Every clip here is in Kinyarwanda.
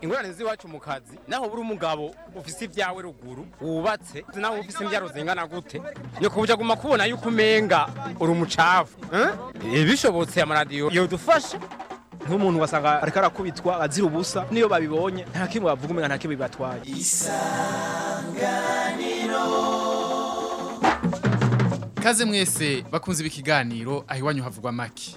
ingorane z'iwacu mu kazi naho buri umugabo ufise ibyawe ruguru wubatse nawe ufise imbyaro zingana gute. Nyoko buja guma kubona yuko umenga uri umucafu eh? bishobotse amaradiyo yodufasha. Nk'umuntu wasanga ariko arakubitwa azira ubusa niyo babibonye. Nta kimwe bavuga umenga nta kimwe bibatwaye. Kaze mwese bakunze ibi kiganiro aho iwanyu havugwa maki.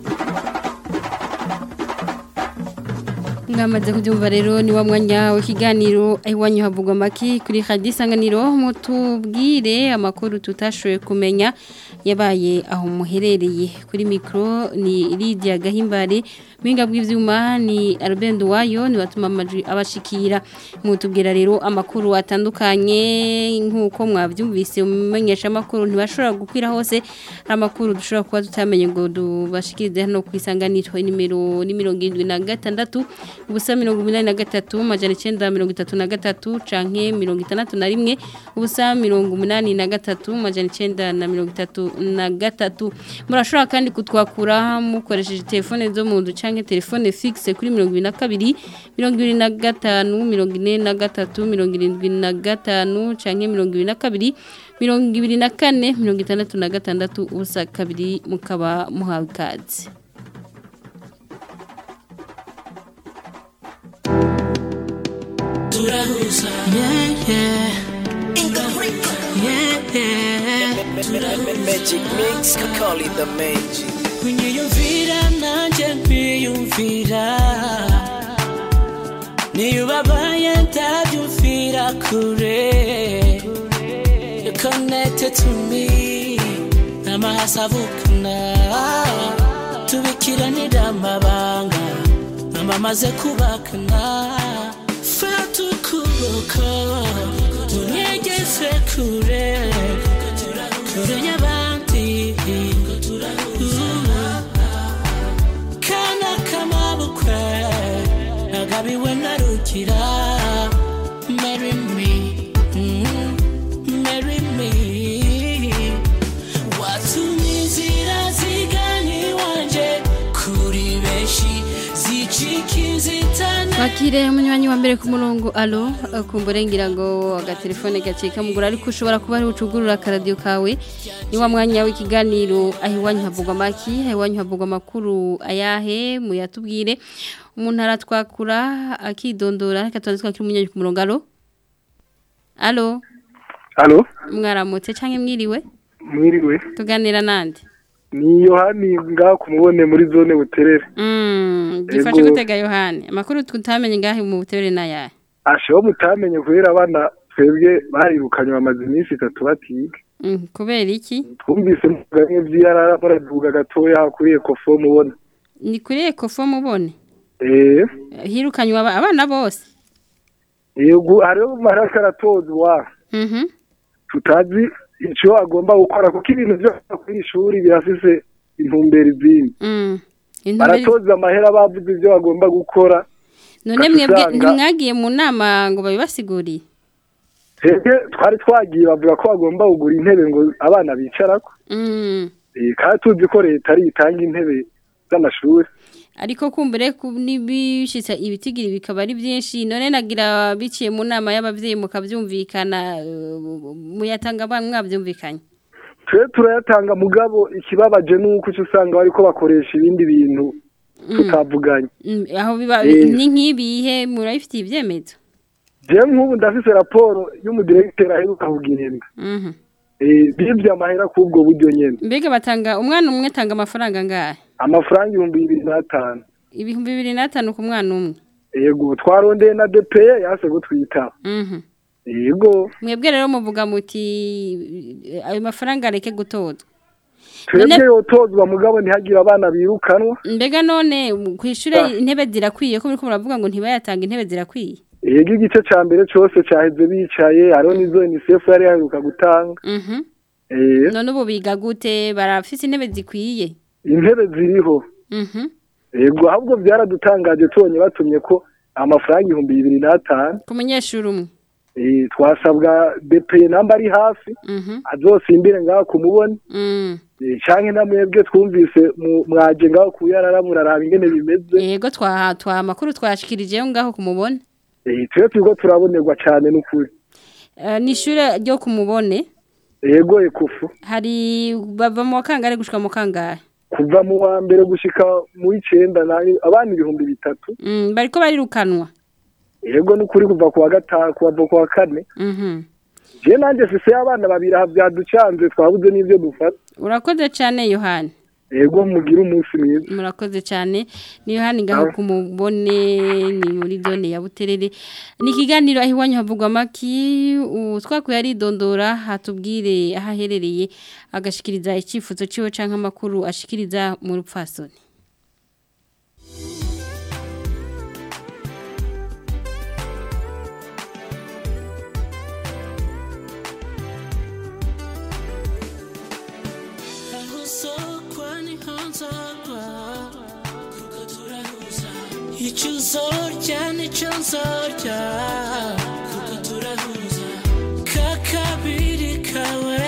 Mwamaze kubyumva rero ni wa mwanya w'ikiganiro iwanyu havugwa amaki kuri radiyo isanganiro. Mutubwire amakuru tutashoboye kumenya yabaye aho muherereye. Kuri mikoro ni Lydia gahimbare mpinga bw'ibyuma ni Albert wayo ni batuma abashikira. Mutubwira rero amakuru atandukanye nk'uko mwabyumvise umumenyesha amakuru ntibashobora gukwira hose. Hari amakuru dushobora kuba tutamenye ngo dubashikirize hano ku isanganiro. Nimero ni mirongo irindwi na gatandatu ubusa mirongo inani na gatatu amajana icyenda mirongo itatu na gatatu canke mirongo itandatu na rimwe ubusa mirongo umunani na gatatu amajana icyenda na mirongo itatu na gatatu. Murashobora kandi kutwakura mukoresheje telefone zo mu nzu canke telefone fixe kuri mirongo ibiri na kabiri mirongo ibiri na gatanu mirongo ine na gatatu mirongo irindwi na gatanu canke mirongo ibiri na kabiri mirongo ibiri na kane mirongo itandatu na gatandatu ubusa kabiri mukaba muhawe ikaze turahuza. Yeah yeah. Yeah yeah. Magic mix, call it the magic. Kunyiyumvira nanjye nkwiyumvira niyo ubabaye ndabyumvira kure. You connected to me tubikiranira amabanga amamaze kubakana fata ukuboko unyegeze kure. Kure y'abandi nagabiwe na rugira marry me mm, marry me. Watumye inzira zigana iwanje kuri benshi zicika inzitane Bakire umunywanyi wa mbere ku murongo alo kumbure ngira ngo agatelefone gacika mugura ariko ushobora kuba ari ucugurura akaradiyo kawe. Ni wa mwanya w'ikiganiro aho iwanyu havugwa amaki aho iwanyu havugwa amakuru ayahe muyatubwire. Umuntu aratwakura akidondora reka tubanze twakire umunywanyi ku murongo alo alo mwaramutse cyangwa mwiriwe mwiriwe. tuganira nande Ni Yohani ngaho kumubone muri zone buterere. Mm, gifashe Ego. gutega Yohani amakuru tutamenye ngahe mu butere na yahe Ashaho mutamenye kubera abana twebwe barirukanye bamaze iminsi itatu batiga. Mm, kubera iki Twumvise muganye vyara muraduga gatoya hakuriye kofo mubona. ni kuri ekofo mubone hirukanywe aba- abana bose yego hariho mara karatozwa. Mhm. Tutazi ico agomba gukora kuko ibintu byo kuri ishuri birafise intumbero izindi. Mm. Baratoza amahera bavuze ibyo bagomba gukora. none mwebwe ntimwagiye mu nama ngo babibasiguriye Twebwe twari twagiye bavuga ko bagomba kugura intebe ngo abana bicarako. Mm. Eh, kandi tuzi ko leta ari itanga intebe z'amashuri ariko kumbure ku- nibishitse ibitigiri bikaba ari byinshi. None nagira biciye mu nama y'abavyeyi mukavyumvikana eh, muyatanga ba mwavyumvikanye? Twe turayatanga mugabo ikibabaje nuko uca usanga bariko bakoresha ibindi bintu tutavuganye. Mm, aho biba Eh. ni nk'ibihe murabifitiye ivyemezo jewe nk'ubu ndafise raporo y'umudiregiteri aheruka kugenda. Mhm. Eh, amahera k'ubwo buryo nyene. Mbega batanga umwana umwe atanga amafaranga ngahe amafaranga ibihumbi bibiri n'atanu. Ibihumbi bibiri n'atanu ku mwana umwe. Yego twarondeye na DPE yase gutwita Mhm. yego. Mwebwe rero muvuga muti ayo mafaranga areke gutozwa. Twebwe yotozwa mugabo ntihagire abana birukanwa. Mbega none ku ishure Ah. intebe zirakwiye ko muravuga ngo ntibayatanga intebe zirakwiye? Yego igice ca mbere cose caheze bicaye hariho n'izo UNICEF yari yaheruka gutanga. Mhm. eh. None ubu biga gute? Barafise intebe zikwiye? Intebe ziriho. Mhm. yego ahubwo byaradutangaje tubonye batumye ko amafaranga ibihumbi bibiri n'atanu. Ku munyeshuri umwe. Eh twasabwa DPE namba ari hafi. Mhm. azosimbire ngaho kumubona Mm. Eh, canke na mwebwe twumvise mwaje ngaho kuyarara muraraba ingene bimeze. Yego twa amakuru twashikirijeyo ngaho kumubona Eh, twe turiko turabonerwa cane n'ukuri. Ni ishure ryo kumubone. Yego ekufu. Hari bava mu wakangare gushika mu kangahe? Kuva mu wa mbere gushika mu nani abana ibihumbi bitatu. Mm, bariko barirukanwa. Yego n'ukuri kuva ku wa gatanu kuva ku wa kane. Mhm. je nanje fise abana babiri aha vyaducanze twabuze n'ivyo dufata. Urakoze cyane yohani. Yego mugire umunsi mwiza. Murakoze cyane. Ni yohani ngaho Aho. kumubone ni muri zone ya buterere. Ni ikiganiro aho iwanyu havugwa amaki twakuye aridondora hatubwire aho aherereye agashikiriza icyifuzo cyiwe cyangwa amakuru ashikiriza mu rupfasoni. Icyo uzorya ni cyo nzorya kuko turahuza kakabiri kawe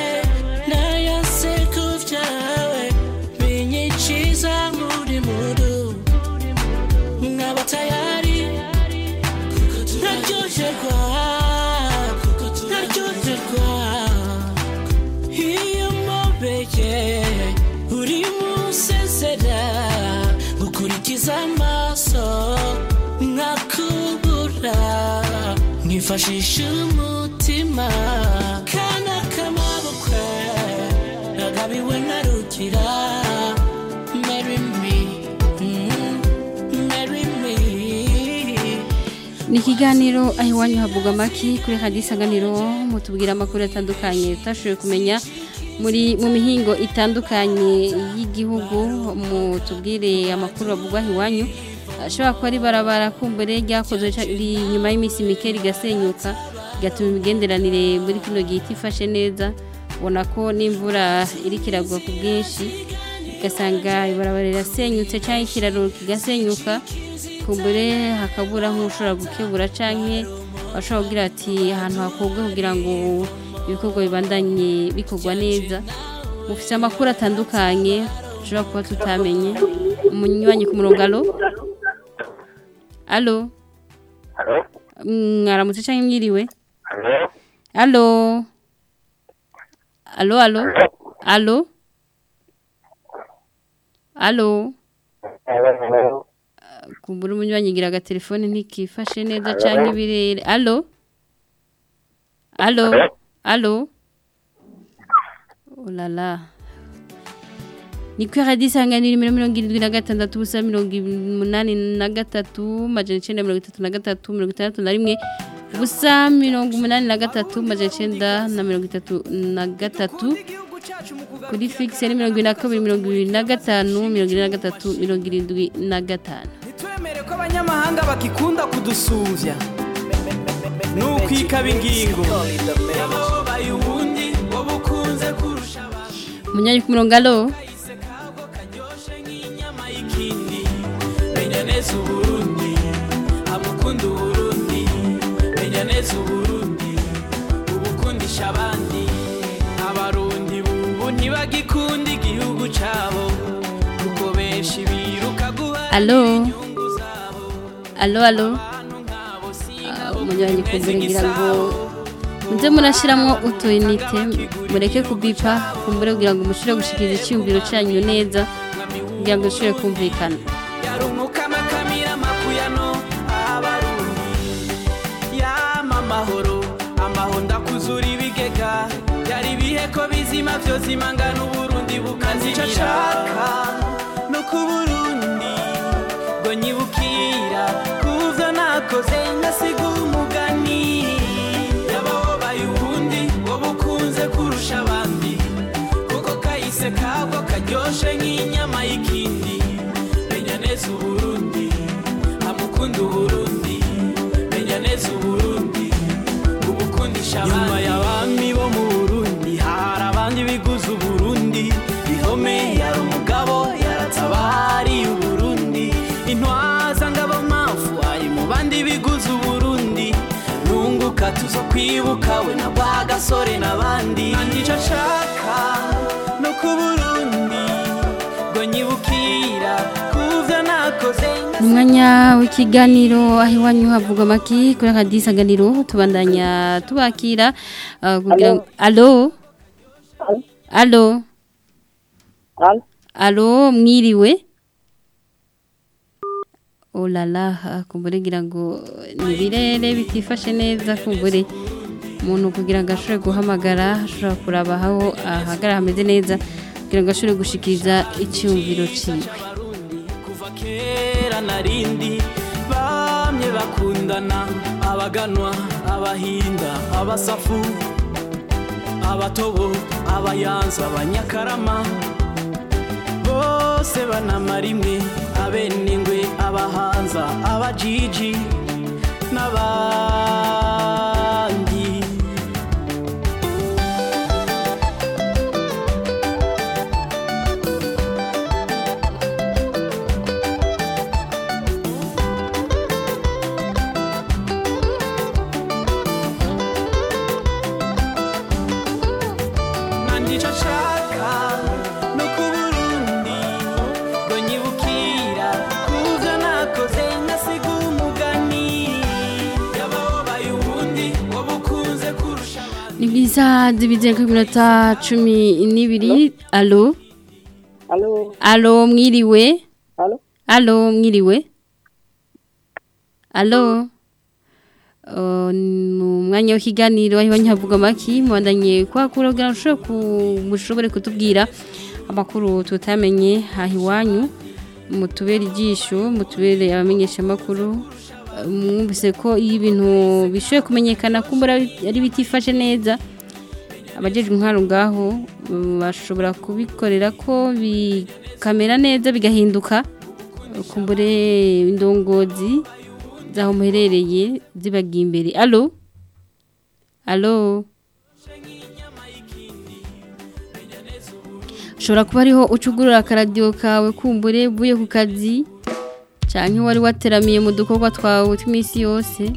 nkifashisha umutima kana kamabukwe nagabiwe narugira. Marry me mm, marry me. Ni ikiganiro aho iwanyu havugwa amaki kuri radiyo isanganiro mutubwira amakuru atandukanye tutashoboye kumenya muri mu mihingo itandukanye y'igihugu. Mutubwire amakuru avugwa iwanyu. Ashobora kuba ari barabara kumbure ryakozwe nyuma y'iminsi mike rigasenyuka rigatuma imigenderanire muri kino gihe itifashe neza ubona ko n'imvura iri kiragwa ku bwinshi ugasanga ibarabara rirasenyutse cyangwa ikiraro kigasenyuka kumbure hakabura nk'ushobora gukebura canke bashobora kugira ati ahantu hakorwa kugira ngo ibikorwa bibandanye bikorwa neza. Mufite amakuru atandukanye dushobora kuba tutamenye. Umunywanyi ku murongo alo. Mwaramutse canke mwiriwe alo. Alo. Alo alo. Alo. Kumbura umunywanyi ngira agatelefone ntikifashe neza canke ibirere. Alo. Alo. Alo. Olala. Ni isanganiro nimero mirongo irindwi na gatandatu ubusa mirongo umunani na gatatu majana icenda mirongo itatu na gatatu mirongo itandatu na rimwe ubusa mirongo umunani na gatatu majana icenda na mirongo itatu na gatatu. Kuri fikisi ni mirongo na kabiri mirongo ibiri na gatanu mirongo ine na gatatu mirongo irindwi na gatanu. Twemere ko abanyamahanga bakikunda ingingo. Wowe ukunze kurusha abandi. Munyanyi ku murongo alo y'ikindi menya neza uburundi amukunda uburundi menya neza uburundi ubukundisha abandi. Abarundi bubu ntibagikunda igihugu cabo kuko benshi biruka guha alo alo alo umunywanyi kumbura ngira ngo muze murashiramwo utuyinite mureke kubipa kumbure kugira ngo mushobore gushikiriza icyumviro cyanyu neza. Kugira ngo dushobore kumvikana. Ko bizima vyose imangana uburundi bukazimira no ku burundi ngo kuvyo nakoze ngasiga umugani yababaye ubundi wowe ukunze kurusha abandi. Kuko kahise kabwo karyoshe nk'inyama. Neza uburundi amukunda uburundi menya neza uburundi ubukundisha abandi. Nyuma y'abami bo mu burundi hari abandi biguze uburundi ihome yari umugabo yaratabariye uburundi intwaza ngabo mpamvu ari mu bandi biguze uburundi nunguka tuzo kwibuka we na bwa gasore n'abandi ni cyo nshaka umwanya w'ikiganiro aho iwanyu havuga amaki kuri akadisanganiro tubandanya tubakira ah, kugira ngo alo alo alo mwiriwe? Olala kumbure ngira ngo ni birere bitifashe neza kumbure. Umuntu kugira ngo ashobore guhamagara ashobora kuraba aho ahagara hameze neza kugira ngo ashobore gushikiriza icyumviro kera narindi bamye bakundana abaganwa abahinda abasafu abatobo abayanza abanyakarama. Bose banamara imwe abenengwe abahanza abajiji n'abandi ni byiza zibize ku minota cumi n'ibiri alo Alo, alo mwiriwe. Alo, alo mwiriwe. Alo ni umwanya w'ikiganiro aho iwanyu havuga amaki mubandanye kwakura kugira ngo mushobore ku- mushobore kutubwira amakuru tutamenye. Aho iwanyu mutubere ijisho mutubere abamenyeshamakuru mwumvise ko iyo ibintu bishoboye kumenyekana kumbura ari bitifashe neza. Abajejwe intwaro ngaho bashobora kubikorera ko bikamera neza bigahinduka. Kumbure indongozi zaho muherereye zibagiye imbere. Alo alo ushobora kuba ariho ucugurura akaradiyo kawe kumbure uvuye ku kazi cyangwa wari wateramiye mu dukorwa twawe tw'iminsi yose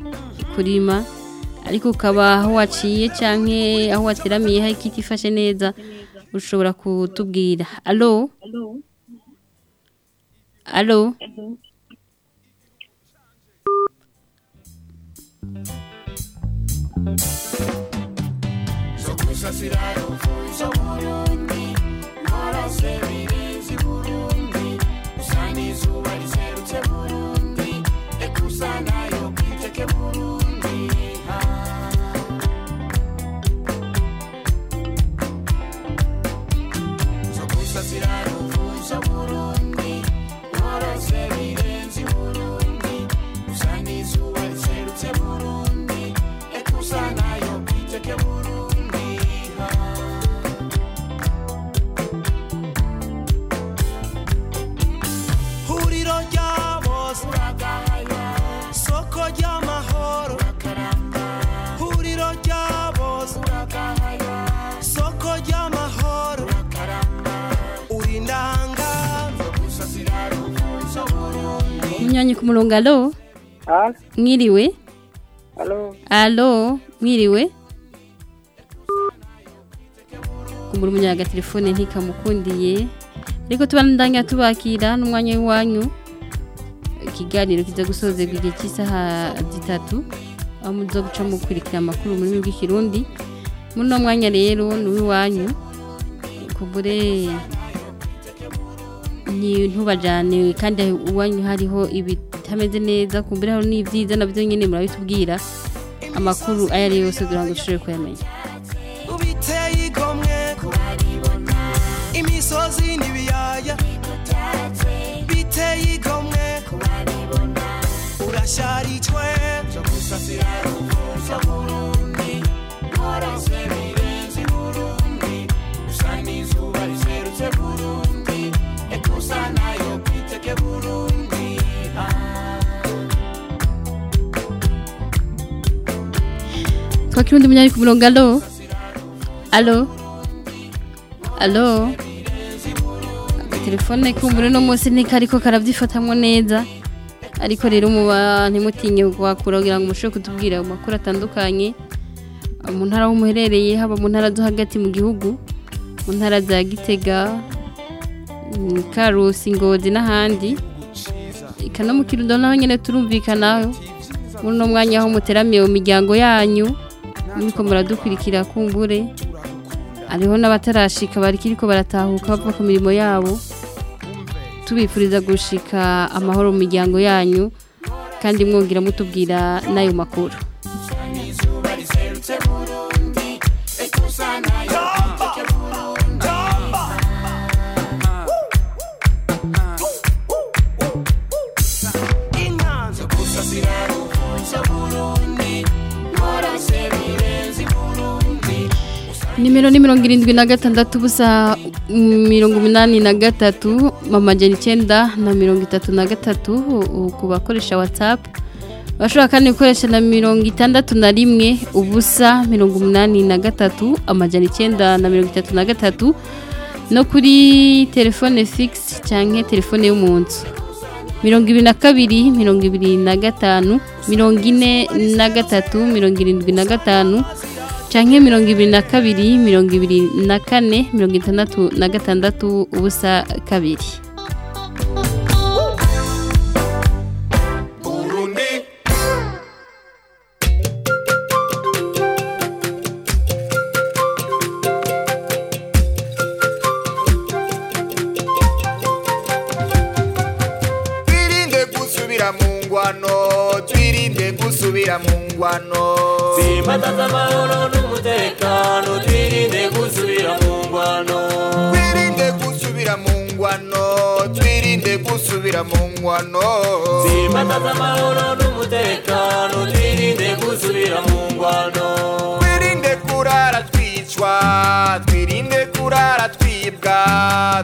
kurima. Ariko ukaba aho waciye cyangwa aho wateramiye hari ikiti ifashe neza ushobora kutubwira. Alo alo huriro Mnyanyi ku murongo alo? Mwiriwe alo, mwiriwe kumbura umunyaga telefone ntikamukundiye ariko tubandanya tubakira n'umwanya w'iwanyu ikiganiro kiza gusozerwa igihe cy'isaha zitatu. Aho muza guca mukurikira amakuru mu rurimi rw'ikirundi. Muri uno mwanya rero ni uw'iwanyu kumbure ni ntubajane kandi iwanyu hariho ibitameze neza kumbure hari n'ibyiza na byo nyine murabitubwira amakuru ayo ari yo yose kugira ngo dushobore kuyamenya imisozi n'ibiyaya biteye igomwe siraruvuza burundi mwarase twakira undi munyari ku murongo alo? Alo? Alo agatelefone kumbure no munsi ntikariko karabyifatamwo neza. Ariko rero muba ntimutinye kwakura kugira ngo mushobore kutubwira amakuru atandukanye. Mu ntara muherereye haba mu ntara zo hagati mu gihugu mu ntara za gitega karusi ngozi n'ahandi. Eka no mu kirundo nyine turumvikanaho. Muri uno mwanya aho muteramiye mu miryango yanyu. Muriko muradukurikira kumbure hariho n'abatarashika barikiriko baratahuka bava ku mirimo yabo. Tubifuriza gushika amahoro mu miryango yanyu kandi mwongera mutubwira n'ayo makuru. Nimero ni mirongo irindwi na gatandatu ubusa mm, mirongo umunani na gatatu mamajana icyenda na mirongo itatu na gatatu ku bakoresha watsapu bashobora kandi gukoresha na mirongo itandatu na rimwe ubusa mirongo umunani na gatatu amajana icyenda na mirongo itatu na gatatu no kuri telefone figisi cyangwa telefone yo mu nzu mirongo ibiri na kabiri mirongo ibiri na gatanu mirongo ine na gatatu mirongo irindwi na gatanu canke mirongo ibiri na kabiri mirongo ibiri na kane mirongo itandatu na gatandatu ubusa kabiri. Burundi. Twirinde gusubira mu ngwano mu ngwano Simbataza amahoro n'umutekano twirinde gusubira mu ngwano. Twirinde kurara twicwa twirinde kurara twibwa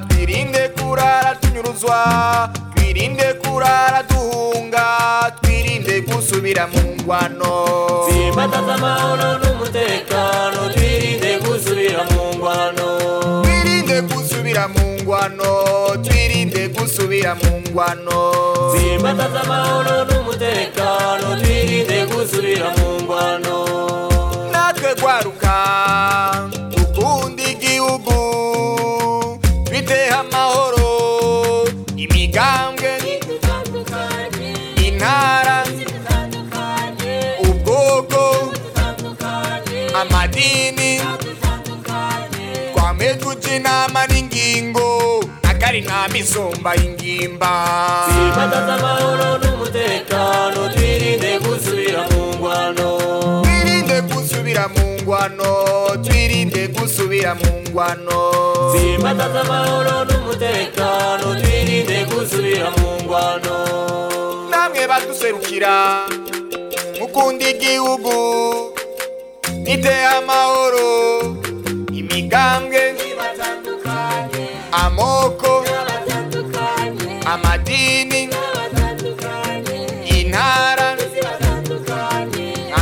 twirinde kurara tunyuruzwa twirinde kurara duhunga twirinde gusubira mu ngwano. Simbataza amahoro n'umutekano twirinde gusubira mu gusubira mu ngwano twirinde gusubira mu ngwano. Simbataza amahoro n'umutekano twirinde gusubira mu ngwano. Natwe gwaruka dukunda igihugu twiteho amahoro imigambwe intara ubwoko amadini inama n'ingingo akari nta misumba y'ingimba Simbataza amahoro n'umutekano twirinde gusubira mu ngwano. Twirinde gusubira mu ngwano twirinde gusubira mu ngwano. Simbataza amahoro n'umutekano twirinde gusubira mu ngwano. Namwe baduserukira mukunda igihugu niteye amahoro imigambwe amoko amadini intara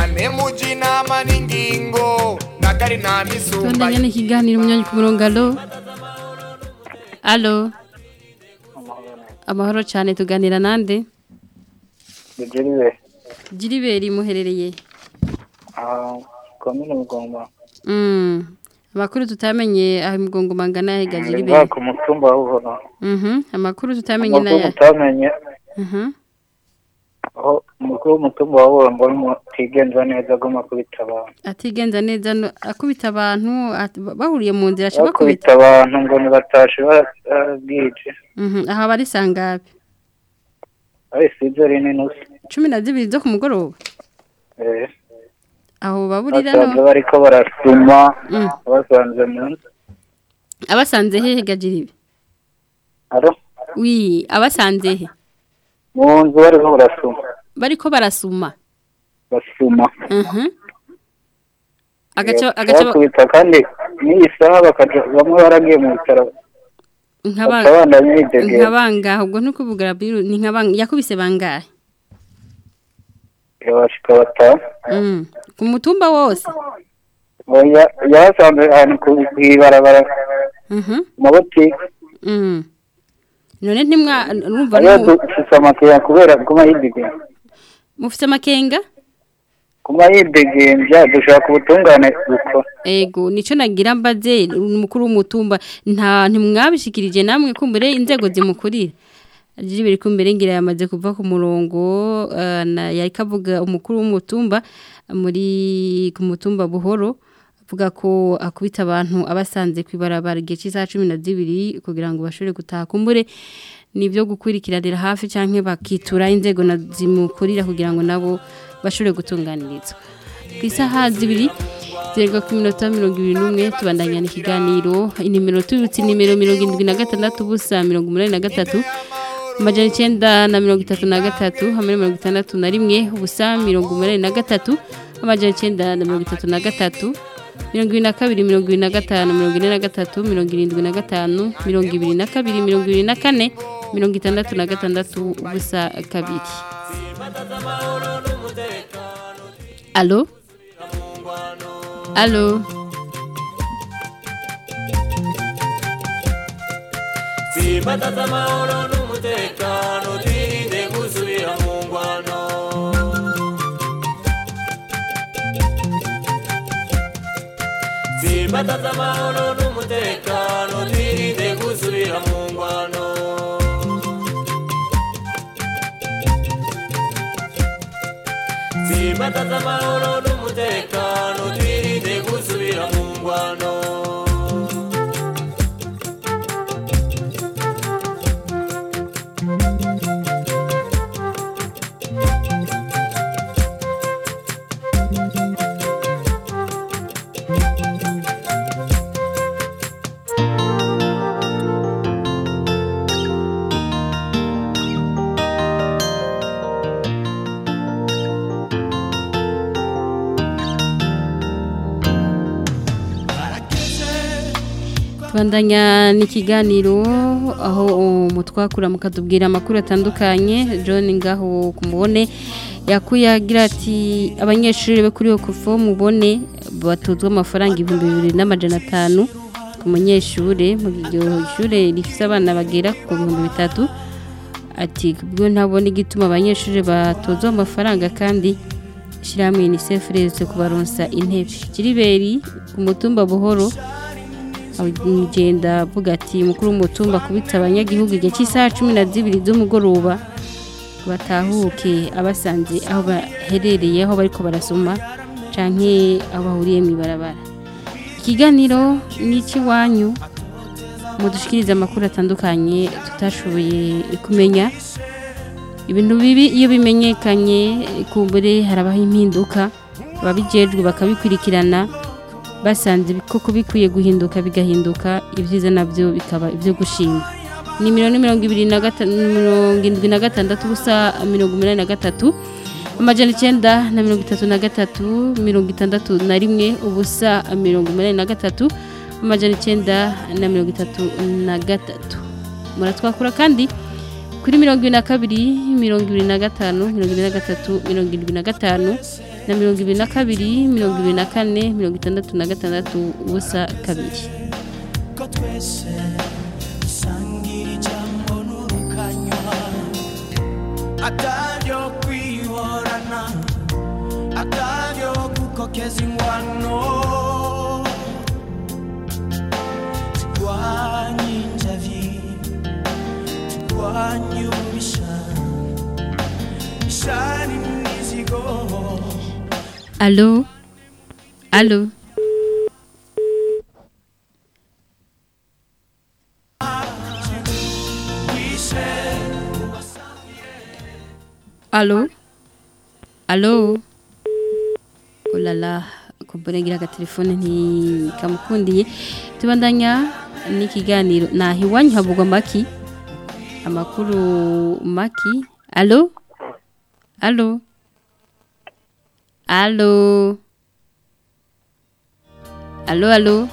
ane muji inama n'ingingo nakari nta misumba tubandanya n'ikiganiro umunyanya ku murongo alo alo amahoro cyane tuganira nande Bigiriwe. jiriberi muherereye Ah, komine mugomba. Mm. Amakuru tutamenye aho imigongo mangana yahiga Nga jiriberi ku mutumba w'uhono. Mhm, amakuru tutamenye naya mutamenye Mhm. aho umukuru w'umutumba w'uhono mbona mutigenza neza agomba kubita abantu. atigenza neza akubita abantu bahuriye mu nzira Bakubita bakubita abantu ngo nibatashe barabwije. Mhm, aha bari sangabe Ari sizo rini nusu. cumi na zibiri zo ku mugoroba Eh. Aho baburira no bariko barasuma Mm. basanze mu nzu. abasanze hehe gajiribe Aro wi abasanze he mu nzu bariko barasuma. bariko barasuma basuma Mhm. Agaca agaca bakubita kandi n'iyi saha bakaja bamwe baragiye mu bitaro nkabanga bakabana bidegera nkabanga ubwo ntukuvuga biru ni nkabanga yakubise bangahe bashika batanu Mm. Ku mutumba wose oya yasanze ahantu ku ibarabara. Mhm. mu mabotike Mm. none nu- dufise amakeya kubera guma yidegembya mufite amakenga? Guma yidegembya dushaka ubutungane bukora ego nico nagira mbaze umukuru w'umutumba. Nta ntimwabishikirije namwe kumbere inzego zimukurira Jiri biri kumbere ngira yamaze kuva ku murongo eh, na yari kavuga umukuru w'umutumba muri ku mutumba buhoro avuga ko akubita abantu abasanze kwibarabara igihe cy'isaha 12 kugira ngo bashobore gutaha kumbure ni byo gukurikiranira hafi canke bakitura inzego na zimukurira kugira ngo nabo bashobore gutunganirizwa ku isaha zibiri zerwa ku minota mirongo ibiri n'umwe tubandanya n'ikiganiro inimero tubutse nimero mirongo irindwi na gatandatu ubusa mirongo umunani na gatatu. Amajana icyenda na mirongo itatu na gatatu hamwe na mirongo itandatu na rimwe ubusa mirongo umunani na gatatu amajana icyenda na mirongo itatu na gatatu mirongo ibiri na kabiri mirongo ibiri na gatanu mirongo ine na gatatu mirongo irindwi na gatanu mirongo ibiri na kabiri mirongo ibiri na kane mirongo itandatu na gatandatu ubusa kabiri. Alo alo Simbataza amahoro n'umutekano twirinde gusubira mu ngwano Simbataza amahoro n'umutekano twirinde gusubira mu ngwano Simbataza amahoro n'umutekano twirinde Bandanya n'ikiganiro aho umutwakura mukatubwira amakuru atandukanye. John ngaho kumubone. Yakuyagira ati abanyeshuri be kuri okufo mubone. Batuzwa amafaranga ibihumbi bibiri n'amajana atanu ku munyeshure. Mu iryo shure rifise abana bagera ku bihumbi bitatu. Ati kubwo ntabona igituma abanyeshuri batozwa amafaranga kandi ishyirahamwe UNICEF reretse kubaronsa intebe. Kiriberi ku mutumba buhoro agenda avuga ati mukuru w'umutumba kubitsa abanyagihugu igihe cy'isaha cumi na zibiri z'umugoroba. Batahuke. Abasanze aho baherereye aho bariko barasoma canke aho bahuriye mu ibarabara. Ikiganiro ni icy'iwanyu mudushikirize amakuru atandukanye tutashoboye kumenya. Ibintu bibi iyo bimenyekanye kumbure harabaho impinduka ababijejwe bakabikurikirana. Basanze koko bikwiye guhinduka bigahinduka ibyiza na byo bikaba ibyo gushima. Ni mirongo mirongo irindwi na gatandatu ubusa mirongo umunani na gatatu amajana icyenda na mirongo itatu na gatatu mirongo itandatu na rimwe ubusa mirongo umunani na gatatu amajana icyenda na mirongo itatu na gatatu. Muratwakura kandi kuri mirongo ibiri na kabiri mirongo ibiri na gatanu mirongo ibiri na gatatu mirongo irindwi na gatanu na mirongo ibiri na kabiri mirongo ibiri na kane mirongo itandatu na gatandatu ubusa kabiri. Ataryo kwihorana ataryo gukokeza ingwano. Turwanye injavi turwanye ububisha ishari alo alo alo alo olala kumburengira agatelefone ntikamukundiye tubandanya n'ikiganiro naho iwanyu havugwa maki? Amakuru maki? Alo alo Allo. Allo allo.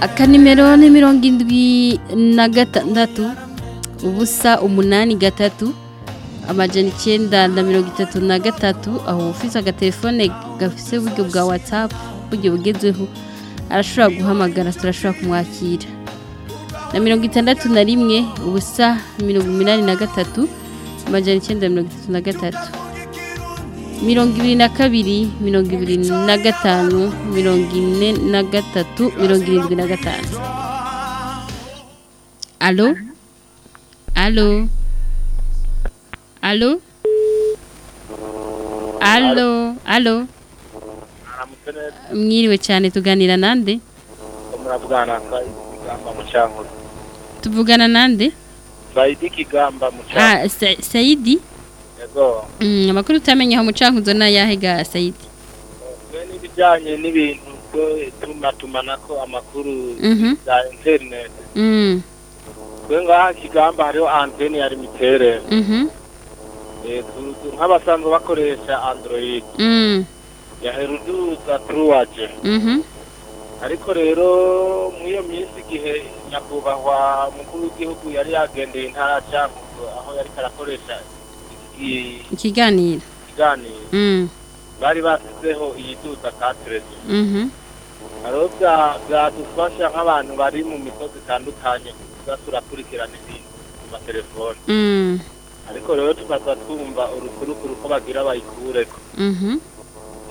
Akanimero ni mirongo indwi na gatandatu ubusa umunani gatatu amajana icyenda na mirongo itatu na gatatu aho ufite agatelefone gafite uburyo bwa watsapu uburyo bugezweho arashobora guhamagara turashobora kumwakira na mirongo itandatu na rimwe ubusa mirongo inani na gatatu amajana icyenda mirongo itatu na gatatu. Mirongo ibiri na kabiri mirongo ibiri na gatanu mirongo ine na gatatu mirongo irindwi na gatanu. Alo? Alo? Alo? Alo? Alo? Mwiriwe cyane tuganira nande? Tuvugana nande? Saidi Kigamba mu Cyangugu ah Sa- Saidi? Yego. Mm, amakuru utamenye aho mucankuzo nayahe ga Saidi. Twe n'ibijyanye n'ibintu byo tumatumanako amakuru Mhm. za internet. Mm. Twe ngaha Kigamba hariho antene ya limitere. Mhm. Eh, nk'abasanzwe bakoresha android. Mm. Yaheruduza truwaje mhm. Ariko rero muri iyo minsi igihe nyakubahwa umukuru w'igihugu yari yagendeye intara ya Cyangugu aho yari karakoresha iki- ikiganiro. ikiganiro. Mm. Bari basizeho iyiduza ka terezo mhm hariho bya- byadufasha nk'abantu bari mu misozi itandukanye kuza turakurikirana ibintu ku matelefone. Mm. Ariko rero tukaza twumva urukurukuru ko bagira bayikureko. Mhm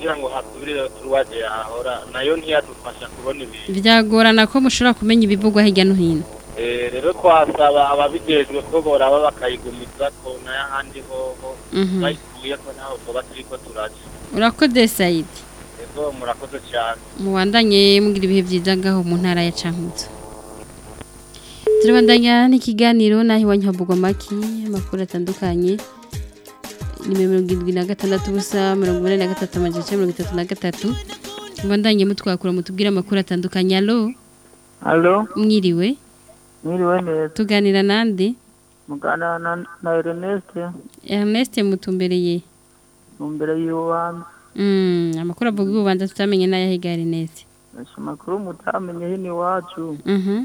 kugira ngo hasubire turuwaje yahora na yo ntiyadufasha kubona ibintu byagorana ko mushobora kumenya ibivugwa hirya no hino. Eh, rero twasaba ababijejwe ko boraba bakayigumiza ko n'ahandi hoho Mhm. bayikuye ko ntaho tuba turiko turaja urakoze Saidi ego murakoze cyane. Mubandanye mugira ibihe byiza ngaho mu ntara ya Cankuzo. Turabandanya n'ikiganiro naho iwanyu havugwa amaki amakuru atandukanye. Nimero mirongo irindwi na gatandatu ubusa mirongo inani na gatatu amajana icyenda mirongo itatu na gatatu mubandanye mutwakura mutubwire amakuru atandukanye alo Alo, mwiriwe? Mwiriwe neza. tuganira nande? Mugana na, na Ernest. Ernest mutumbereye? Mu mbere y'ubanza. mm, amakuru avuga ubanza tutamenye n'ayahiga Ernest. Nasha makuru mutamenye hino iwacu. mhm.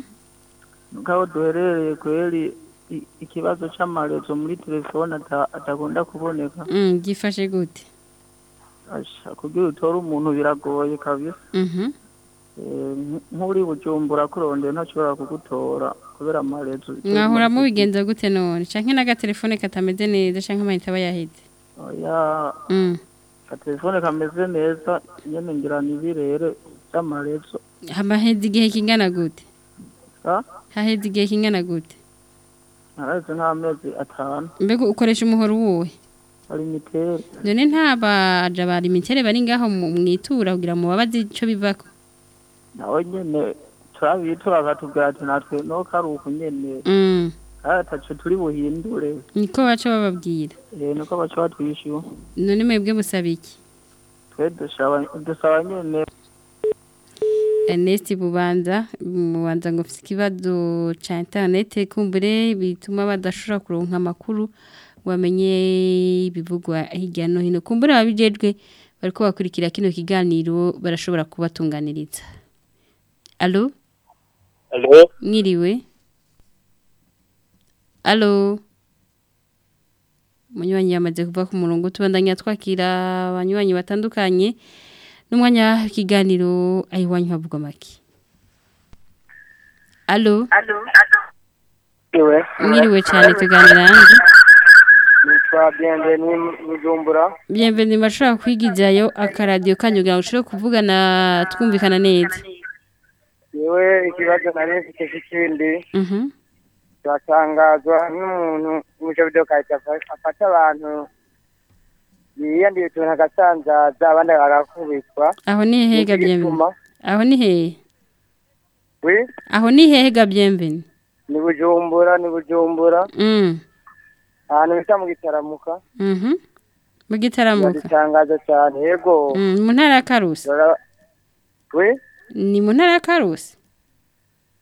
Ngaho duherereye kweli i- ikibazo c'amarezo muri telefone ata- atakunda kuboneka. mm, gifashe gute kugira utore umuntu biragoye kabisa. mhm Eh, nk- nk'uri bujumbura kurondera ntashobora kugutora kubera amarezo. mwahora mubigenza gute none canke n'agatelefone katameze neza canke amayinite aba yaheze Oya, mm. kameze neza nyene ngira nibirere by'amarezo. haheze igihe kingana gute Ha? haheze igihe kingana gute Naraheze nk'amezi atanu. mbega ukoresha umuhoro uwuhe? Limitere. none nta baja ba limitere bari ngaho mu- mwitura kugira mu babazi ico bivako. Nawe nyene turabitura akatubwira ati natwe no karuku nyene. Mm. ataco turi buhindure. Niko baca bababwira. Eh niko baca batwishyura. None mwebwe busaba iki? Twe dusaba nyene. Ernest Bubanza Bubanza ngo ufite ikibazo ca internet kumbure bituma badashobora kuronka amakuru wamenye ibivugwa hirya no hino. Kumbure ababijejwe bariko bakurikira kino kiganiro barashobora kubatunganiriza. Allo? Allo? Mwiriwe? Allo? Munywanyi yamaze kuva ku murongo tubandanya twakira abanywanyi batandukanye. N'umwanya w'ikiganiro ayiwanyu havuga make Allo Iwe. mwiriwe cyane tuganira hanze Nitwa Bienvenue Bujumbura. Bienvenue mashobora kwigizayo akaradiyo kanyu kugira ngo ushobore kuvugana twumvikana neza. Yewe ikibazo nari mfite kikindi. Mhm. Turatangazwa n'umuntu mu video kahita afata abantu yiyandiye utuntu agasanzaza abandi bagakubitwa. aho ni hehe ga Bienvenue aho ni hehe Oui, aho ni hehe ga Bienvenue ni Bujumbura, ni Bujumbura. mm Ahantu bita mu gitaramuka. mu gitaramuka Biratangaza cyane. Yego. Mm, mu ntara ya Karusi Oui, ni mu ntara ya Karusi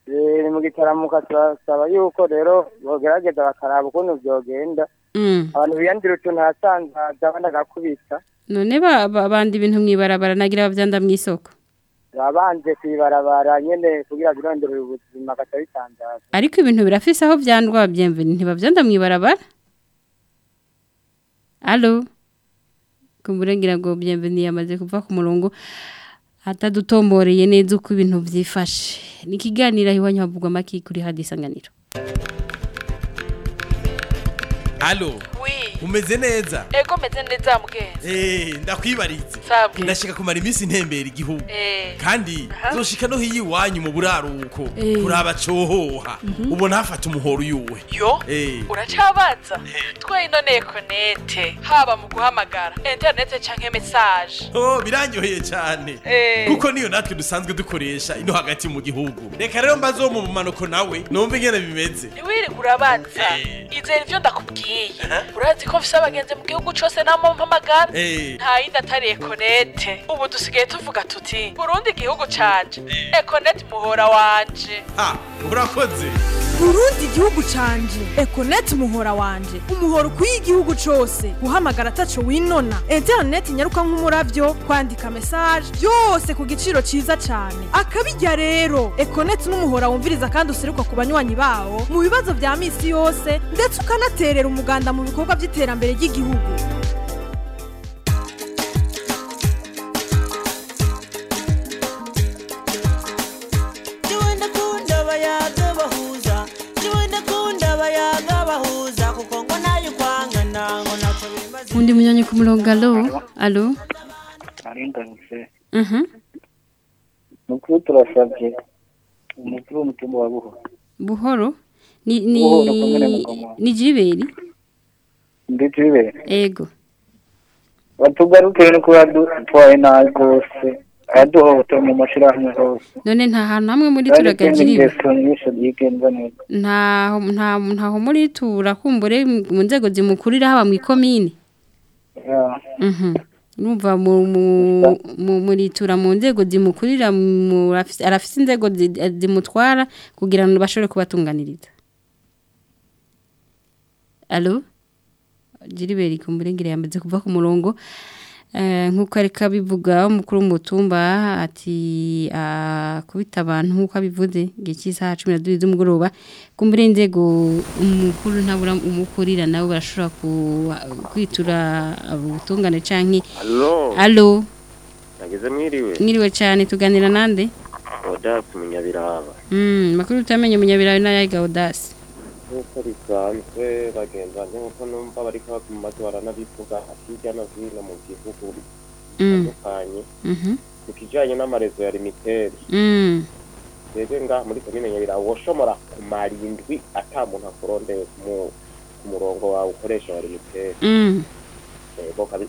ni mu gitaramuka turasaba yuko rero bogerageza bakaraba ukuntu vyogenda Mm. Abantu biyandira utuntu hasanzaza abandi agakubita. None ba- ba- bandi ibintu mwibarabara nagira bavyanda mw'isoko. Babanje kwibarabara nyene kugira birondere ubuzima agaca bitangaza ariko ibintu birafise aho vyandwa byemveni ntibavyanda mwibarabara? Allo kumburengira ngo byemveni yamaze kuva ku murongo atadutomboreye neza uko ibintu vyifashe ni kiganira iwanyu havugwa maki kuri hadisanganiro. Alô? Alo. Umeze neza? Ego meze neza mugenzi. Eh, ndakwibaritse. Sabwe. Ndashaka kumara iminsi ntembera igihugu. Eh. Kandi zoshika no hiyi wanyu mu buraruko. Eh. Kuraba cohoha. Ubona hafata umuhoro yuwe. Yo. Eh. Uracabaza? Twe ino nekonete haba mu guhamagara internet canke message. Oh, biranyoheye cyane. Kuko niyo natwe dusanzwe dukoresha ino hagati mu gihugu. Reka rero mbazo mu bumanuko nawe numve ingene bimeze. Ntiwiri urabanza. Izera ivyo ndakubwiye. Urazi ko mfise abagenzi mu gihugu cose namo mpamagara. Eh. Nta yindi atari ekonete. Ubu dusigaye tuvuga tuti Burundi igihugu canje. Ekonete muhora wanje. Ha, urakoze. Burundi igihugu canje Econet muhora wanje umuhora ukwiye igihugu cose guhamagara ataco winona internet nyaruka nk'umuravyo kwandika message byose ku giciro ciza cane akabijya rero Econet n'umuhora wumviriza kandi useruka ku banywanyi bawo mu bibazo vya misi yose ndetse ukanaterera umuganda mu bikorwa vy'iterambere ry'igihugu. Jiwe ndakunda abayaga bahuza Jiwe ndakunda abayaga bahuza kuko ngo na yo kwangana ngo naco bimaze. Undi munyanya ku murongo alo? Alo? Aringanise Mhm. nukuri turasabye umukuru w'umutumba wa buhoro. Buhoro? Ni ni Buhoro, komine Mugoma. ni jiberi? Ndetse bibere ego batugarukire no kuba dutwaye nabi rwose araduhohotera mu mashirahamwe hose none nta hantu hamwe muri neza ntaho nta ntaho muri turakumbure mu nzego zimukurira haba mu ikomine. Mhm. Numva mu mu- mu nzego zimukurira arafise inzego zi- zimutwara kugira ngo bashobore kubatunganiriza. Allo? Jiriberi kumburengere yamaze kuva ku murongo. Eh nk'uko ariko abivuga umukuru w'umutumba ati akubita abantu nk'uko abivuze igihe cy'isaha 12 z'umugoroba kumbure inzego umukuru ntabura umukurira nabo barashobora ku- kwitura ubutungane Allo. Allo Nageze mwiriwe. mwiriwe cyane tuganira nande Odas munyabiraba. mm makuru utamenye munyabirawe n'ayaga Audace Nk'uko bisanzwe bagendanije nk'uko numva bariko baguma baranabivuga hirya no hino mu gihugu mm bitandukanye. mhm Ku kijanye n'amarezo ya limiteri. mm Rero ngaha muri komine Nyabiraba woshobora kumara indwi ata muntu akurondeye mu ku murongo wawe ukoresha wa limiteri. mm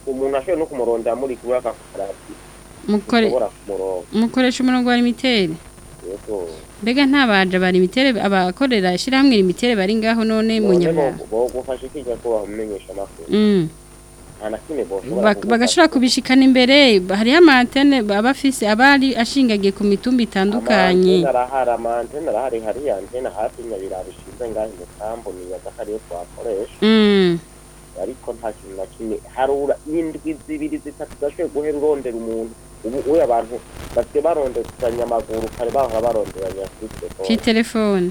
umuntu ashoboye no kumurondera muri Ushobora kumurongo. mukoresha umurongo wa limitere Mbega ntabaje ba limitere abakorera ishyirahamwe limitere bari ngaho none mu bo- bogufasha iki ko bamumenyesha amakuru. mm. Nta bagashobora kubishikana imbere. Hariho amantene baba bafise abari ashingagiye ku mitumba itandukanye. Arahari amantene arahari. Hariya antene hafi nyabiraba ishinze ngaho umutambo nibaza ko ariyo twakoresha. Mm. Ariko nta kintu na kimwe. Harura indwi zibiri zitatu udashoboye guhera urondera umuntu. Ubu uye abantu basigaye barondezanya amaguru kare bahora baronderanya kuri telefone. Telefone.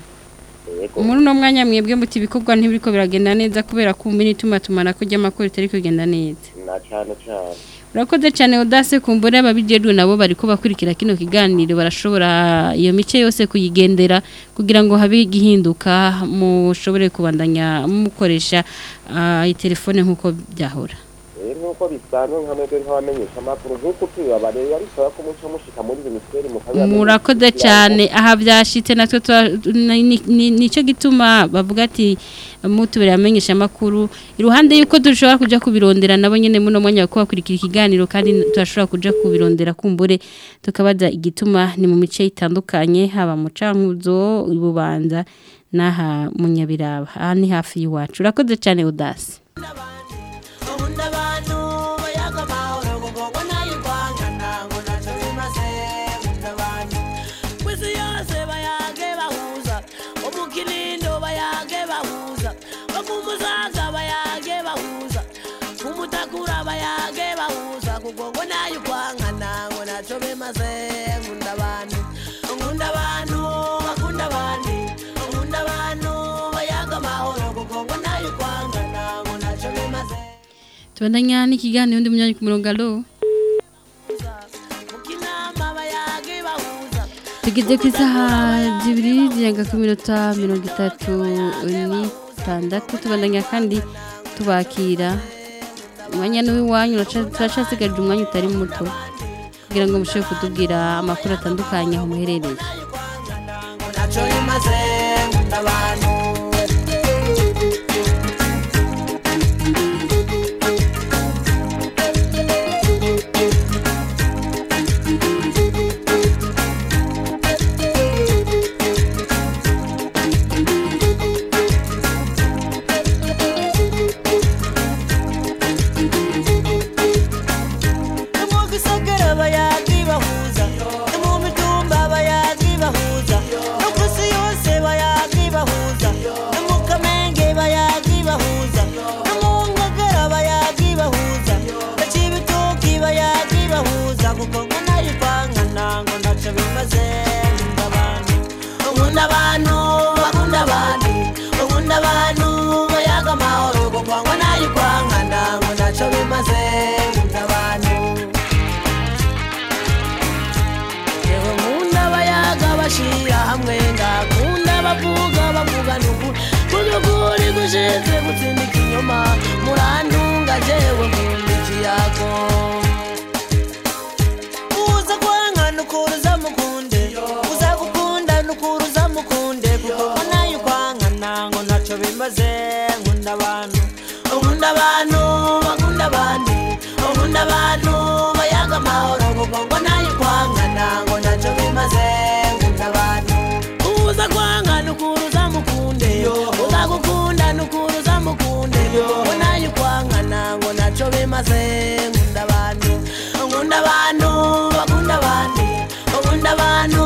Muri uno mwanya mwebwe muti ibikorwa ntibiriko biragenda neza kubera kumva n'ituma tumana ko ry'amakuru ritari kugenda neza. Na cane cane. Urakoze cyane udase kumbura ababijejwe nabo bariko bakurikira kino kiganiro. Barashobora iyo mice yose kuyigendera kugira ngo habe igihinduka mushobore kubandanya mukoresha ah, itelefone nk'uko byahora. Rero nk'uko bisanzwe nka mwebwe nk'abamenyesha amakuru. Nk'uko tubibaba rero bisaba ko muca mushika muri minisiteri mukabibamenyesha murakoze cyane. Aha byashitse natwe ni cyo gituma bavuga ati mutubereye amenyesha amakuru. Iruhande yuko dushobora kuja kubirondera nabo nyene muno mwanya wo kubakurikira ikiganiro kandi turashobora kuja kubirondera kumbure tukabaza igituma ni mu mice itandukanye haba mu cankuzo ibubanza n'aha mu nyabiraba aha ni hafi y'iwacu urakoze cyane udasi bimaze nkunda abantu nkunda abantu bakunda abandi nkunda abantu bayaga amahoro kuko ngo na yo kwangana ngo ntacyo bimaze. Tubandanya n'ikiganiro undi munyanya ku murongo alo tugeze ku isaha zibiri zirenga ku minota mirongo itatu n'itandatu. Tubandanya kandi tubakira. Umwanya n'uw'iwanyu turacasigaje umwanya utari muto. Kugira ngo mushobore kutubwira amakuru atandukanye aho muherereye. Bimaze nkunda abantu nkunda abantu bakunda abandi nkunda abantu bayaga amahoro kuko ngo na yo kwangana ngo ntacyo bimaze nkunda abantu uza kwanga nukuruza mukunde uza gukunda nukuruza mukunde kuko ngo na yo kwangana ngo ntacyo bimaze nkunda abantu nkunda abantu bakunda abandi nkunda abantu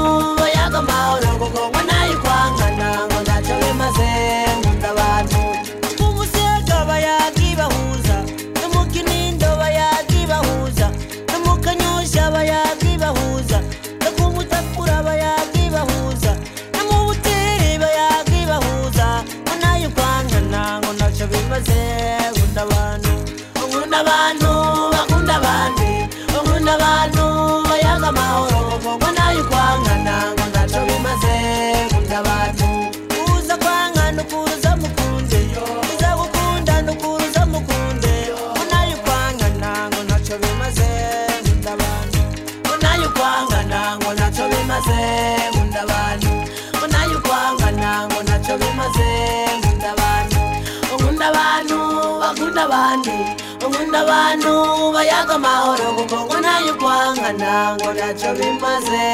ngo ntacyo bimaze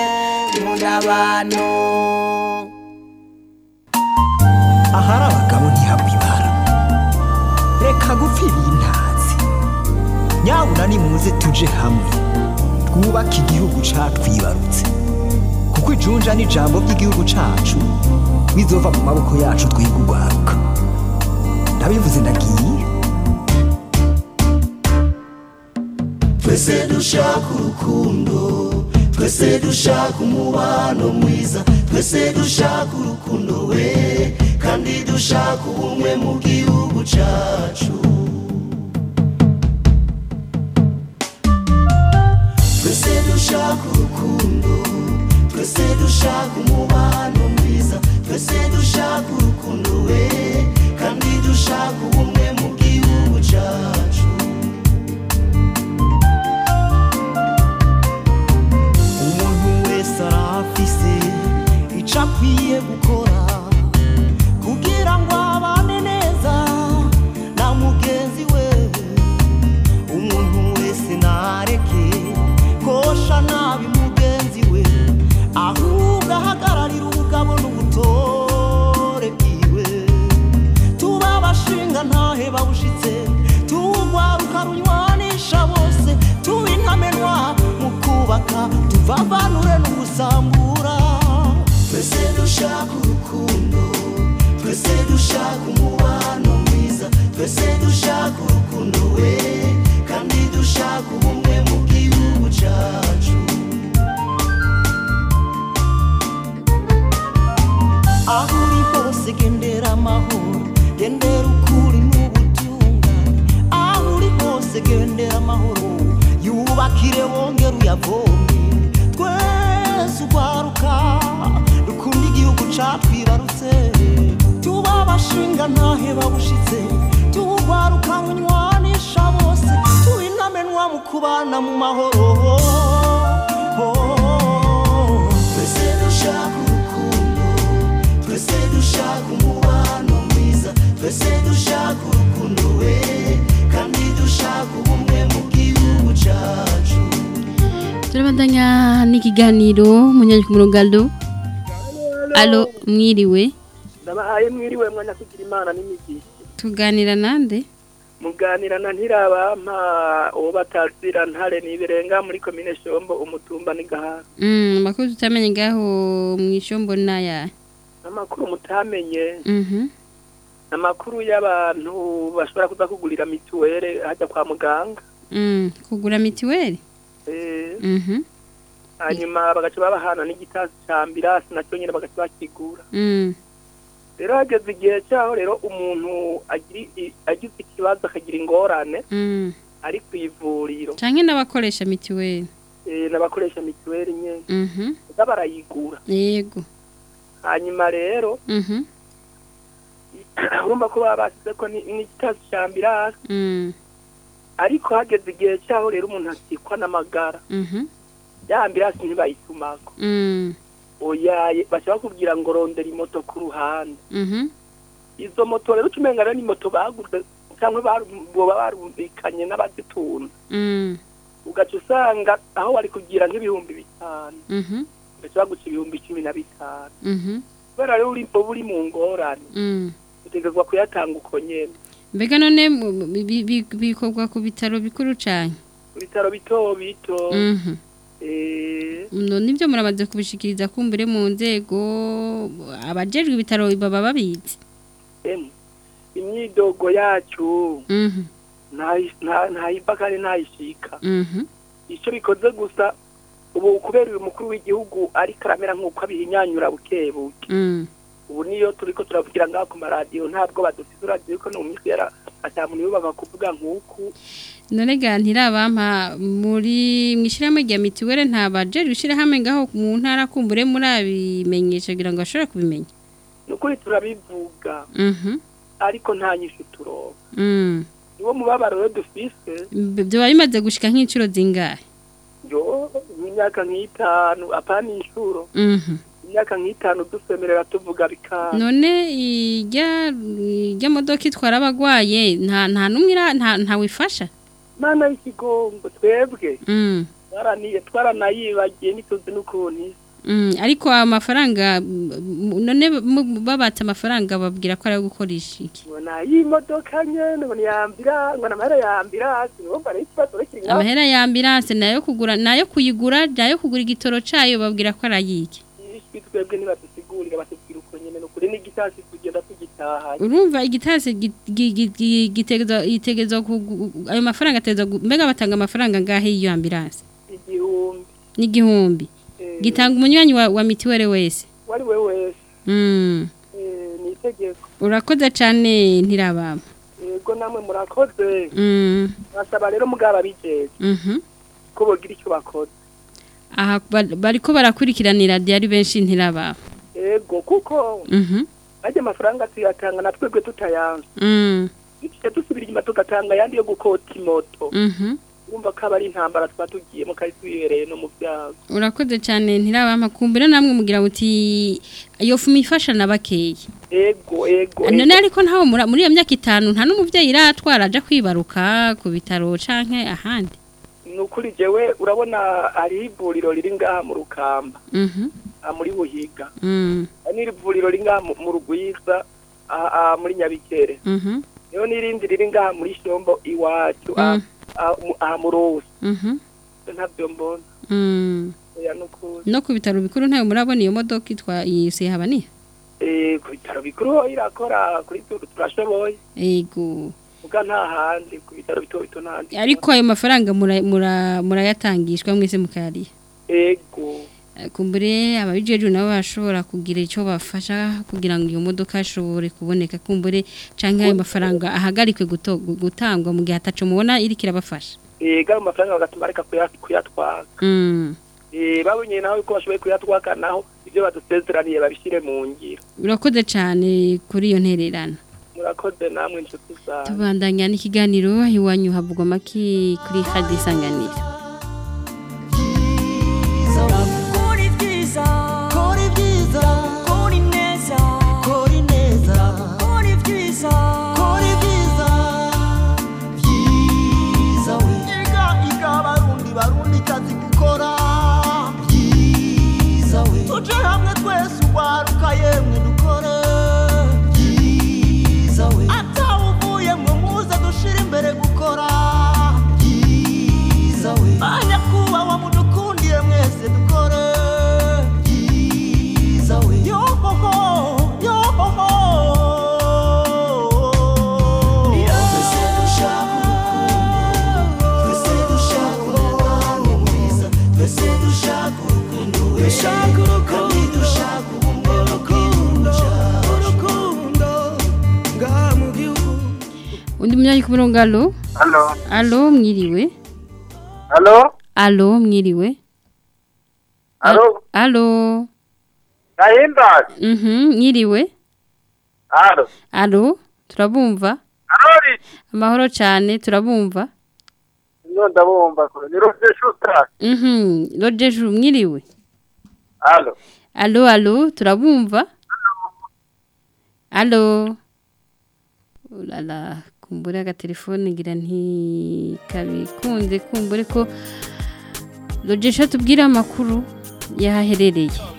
nkunda abantu. Ahari abagabo ntihabwa ibara. Reka gupfira intazi nyabuna nimuze tuje hamwe. Twubake igihugu catwibarutse kuko ijunja n'ijambo ry'igihugu cacu bizova mu maboko yacu twiga urwaruka ndabivuze ndagiye. Twese dushaka urukundo twese dushaka umubano mwiza twese dushaka urukundo we kandi dushaka ubumwe mu gihugu cyacu twese dushaka urukundo twese dushaka umubano mwiza twese dushaka urukundo we kandi dushaka ubumwe mu gihugu cyacu ico akwiye gukora kugira ngo abane neza na mugenzi we. Umuntu wese nareke kosha nabi mugenzi we. Ahubwo ahagararira ubugabo n'ubutore bwiwe. Tuba abashinga ntahe babushitse. Tuwugwaruka runywanisha bose. Tuba intamenwa mu kubaka. Tuvavanure n'ugusambura twese dushaka urukundo twese dushaka umubano mwiza twese dushaka urukundo we. Kandi dushaka ubumwe mu bw'igihugu cyacu aho uri hose gendera amahoro gendera ukuri n'ubutungane aho uri hose gendera amahoro yubakire wongere uyavome twese ugwaruka dukunda igihugu catwibarutse tuba abashinga ntahe babushitse tuwugwaruka munywanisha bose tuinamenwa mu kubana mu mahoro. N'ikiganiro munyanya ku murongo alo mwiriwe ndabahaye mwiriwe mwanya kugira imana n'imigisha tuganira nande? Muganira na ntirabampa uwo batazira ntare nibirenga muri komine shombo umutumba n'igahara Mm, amakuru tutamenye ngaho mu ishombo naya. Amakuru mutamenye. Mhm. amakuru y'abantu bashobora kuza kugurira mituwere hajya kwa muganga. Mm, kugura mitiweli Eh, Mhm. Hanyuma bagaca babahana n'igitasi ca ambirasi na cyo nyine bagaca bakigura Mm. rero hageze igihe cyaho rero umuntu agize ikibazo akagira ingorane Mm. ari ku ivuriro canke n'abakoresha mitiweli eh, n'abakoresha mituweli nyine Mhm. baza barayigura yego hanyuma rero Mhm. urumva ko baba basize ko ni- n'igitasi ca ambirasi Mm. ariko hageze igihe cyaho rero umuntu akikwa n'amagara Mhm. ya ambirasi ntibayitumako Mm. oya baca bakubwira ngo rondera imoto ku ruhande Mhm. izo moto rero ucumenga rero ni moto baguze cyangwa boba barumvikanye n'abazitunze Mm. ugaca usanga aho wari kugira nk'ibihumbi bitanu Mhm. ugaca baguca ibihumbi cumi na bitanu Mhm. kubera rero uba uri mu ngorane Mm. utegerezwa kuyatanga uko nyene mbega none bikorwa ku bitaro bikuru cane ku bitaro bito bito Mhm. eh, none ibyo muramaze kubishikiriza kumbure mu nzego abajejwe ibitaro baba babizi imyidogo yacu Mhm. ntayi- nta- ntayiva kandi ntayishika Mhm. icyo bikoze gusa ubu kubera uyu mukuru w'igihugu ariko aramera nk'uko abihinyanyura buke buke Mm. ubu niyo turiko turavugira ngaho ku maradiyo ntabwo badufite uradiyo ko minsi yara atamuntu yubaka kuvuga nk'uku. None ga ntirabampa muri mwishirahamwe rya mitiwele nta bajejwe ishirahamwe ngaho mu ntara kumbure murabimenyesha kugira ngo bashobore kubimenya. Ni ukuri turabivuga. Mhm. ariko nta nyishu turonka. Mm. niwo mubabaro rero dufise. Byoba bimaze gushika nk'inshuro zingahe? Yo imyaka nk'itanu apana inshuro. Mhm. Imyaka nk'itanu dusemerera tuvuga bikanga. None ijya modoka itwara abagwaye nta nta numwe ira- nta nta wifasha? Mana y'ikigongo twebwe. Mm. twaranayibagiye ntituzi n'ukuntu. Mm, ariko amafaranga none babatse amafaranga babwira ko ari ayo gukoresha iki? Ngo ngo niyambira ngo namahera yambira rero ikibazo kiri ngaho amahera ya ambulance na yo kugura na yo kuyigura na yo kugura igitoro cayo babwira ko ari ayiki? Twebwe ntibadusigurira batubwira uko nyene ni ukuri n'igitasi tugenda tugitahanye. Urumva igitasi gi- gi- gi- gi- gitegezwa itegezwa kugu- ayo mafaranga gu- mbega batanga amafaranga ngahe iyo ambulance igihumbi. N'igihumbi. Eh. gitanga umunywanyi wa, mitiwele wese? Wari we wese. Mm. eh, ni itegeko. Urakoze cane ntirabama. Yego namwe murakoze. Basaba rero mugaba bijejwe mhm. Ko bogira icyo bakoze. Aha ba- bariko barakurikiranira ari benshi ntirabama yego kuko mhm. ajya amafaranga tuyatanga na twebwe tutayanze. Mm. duciye dusubira inyuma tugatanga ayandi yo gukota imoto. Mhm. Urumva ko aba ari intambara tuba tugiyemo kandi twibereye no mu byago. Urakoze cyane ntirabama kumbura namwe mugira muti iyo fumi ifasha na bakeya ego ego none ariko ntaho muri iyo myaka itanu nta n'umubyeyi iratwara aja kwibaruka ku bitaro canke ahandi. Ni ukuri jewe urabona hariho ivuriro riri ngaha mu rukamba. Mhm. Muri buhiga. Mm. N'iri vuriro riri ngaha mu- rugwiza muri nyabikere. Mhm. Niho n'irindi riri ngaha muri shombo iwacu aha- aha mu- ruzi. Mhm. Ntabyo mbona. Mm. No ku bitaro bikuru ntayo murabona iyo modoka itwa isihabaniye Eh, ku bitaro bikuru ho irakora kuri turashoboye. Ego. Muga nta handi ku bitaro bito bito nta handi ariko ayo mafaranga mura- mura- murayatangishwa mwese mukayariha ego Eh, kumbure ababijeje nabo bashobora kugira icyo bafasha kugira ngo iyo modoka ishobore kuboneka. Kumbure canke ayo mafaranga ahagarikwe gutangwa mu gihe ataco mubona iri kirabafasha ega mu mafaranga bagatuma areka kuya- kuyatwaka. Mm. Eh, babonye naho ko bashoboye kuyatwaka naho ibyo badusezeraniye babishyire mu ngiro. Urakoze cyane kuri iyo ntererano. Murakoze namwe inshuti zanjye tubandanya n'ikiganiro iwanyu havugwa amaki kuri hadi ku murongo alo alo mwiriwe alo mwiriwe alo mhm mwiriwe Halo? alo turabumva. Amahoro cyane turabumva. Ndabumva ni mhm rojeju mwiriwe alo alo turabumva. Alo ulala kumbure agatelefone ngira ntikabikunze kumbure ko rojesha tubwire amakuru yahaherereye.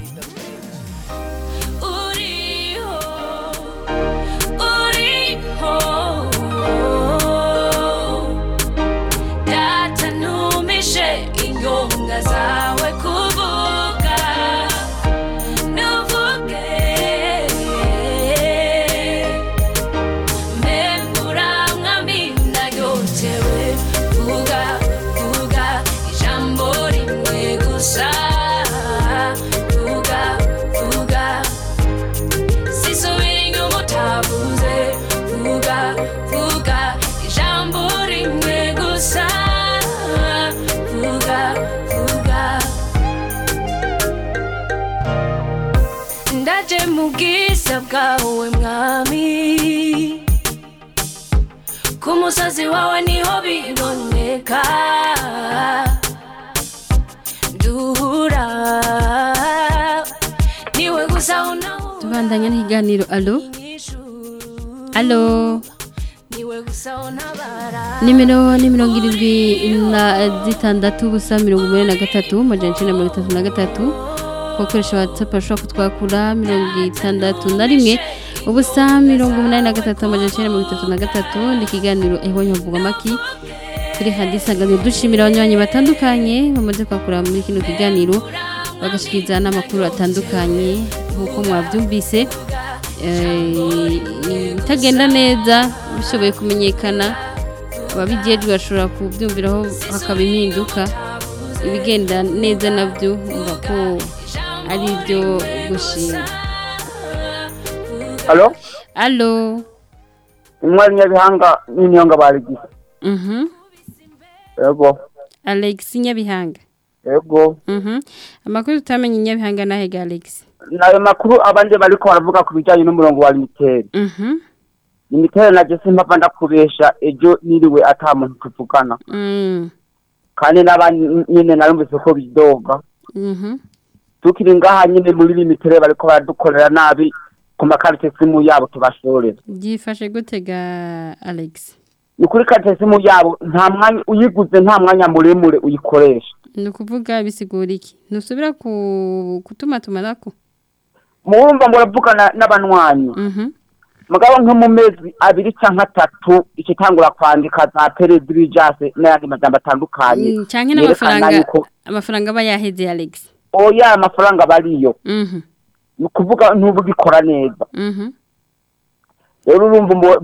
Bwiza bwawe mwami ku musozi wawe ni ho biboneka duhura ni we gusa unaho tubandanya n'ikiganiro alo alo nimero ni mirongo irindwi na zitandatu ubusa mirongo umunani na gatatu amajana icyenda mirongo itatu na gatatu gukoresha watsapu ashobora kutwakura mirongo itandatu na rimwe ubusa mirongo umunani na gatatu amajana icyenda mirongo itatu na gatatu. Ni ikiganiro ihonye mvuga amaki. Kuri hadisanganiro dushimira abanywanyi batandukanye bamaze kwakura muri kino kiganiro bagashikiriza n'amakuru atandukanye. Nk'uko mwabyumvise eh, ibitagenda neza bishoboye kumenyekana. Ababijejwe bashobora kubyumviraho hakaba impinduka ibigenda neza na byo umva ko ari byo gushima Allo alo Umwari Nyabihanga n'inyonga barigize. mhm Yego. alex nyabihanga Yego. mhm amakuru tutamenye nyabihanga nahega alex Nayo makuru abandi bariko baravuga ku bijyanye n'umurongo wa limiteri. mhm Limiteri simba simpava ndakubesha ejo niriwe ata muntu tuvugana. Kani Kandi n'abandi nyine narumvise ko bidoga. Tukiri ngaha nyine muri limiteri bariko baradukorera nabi ku makarite simu yabo tubashorera. byifashe gutega alex Ni kuri karite simu yabo nta mwanya uyiguze nta mwanya muremure uyikoresha. ni ukuvuga bisigura iki ntusubira ku kutuma tumanako Murumva muravugana n'abanywanyi. mhm mugabo nko mu mezi abiri cyangwa atatu ikitangura kwandika za perezirijase n'ayandi majambo atandukanye Mm, yerekana n'amafaranga amafaranga aba yaheze alex oya amafaranga aba ariyo mhm. Ni ukuvuga ntubugikora neza. Mhm. Rero urumva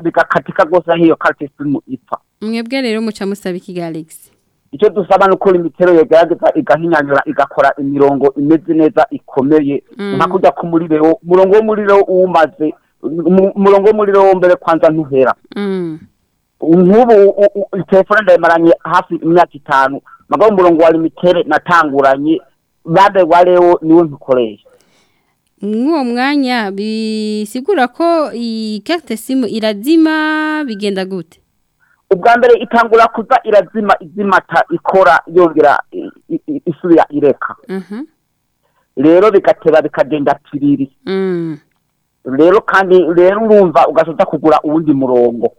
bigakatika rwose aho iyo karite ipfa. Mwebwe rero muca musaba iki ga alex icyo dusaba ni uko imitero yogerageza igahinyanyura igakora imirongo imeze neza ikomeye. Mm. nka kujya ku muriro umurongo w'umuriro uwumaze umu- umurongo w'umuriro wo mbere kwanza ntuhera. Nk'ubu telefone ndayimaranye hafi imyaka itanu. Mugabo umurongo wa limitere natanguranye. Bade wa rero ni we mpikoresha mw'uwo mwanya bisigura ko iyi carte simu irazima bigenda gute? Ubwa mbere itangura kuza irazima izimata ikora yongera isubira ireka rero bigateba bikagenda piriri Mm. rero kandi rero urumva ugasoza kugura uwundi murongo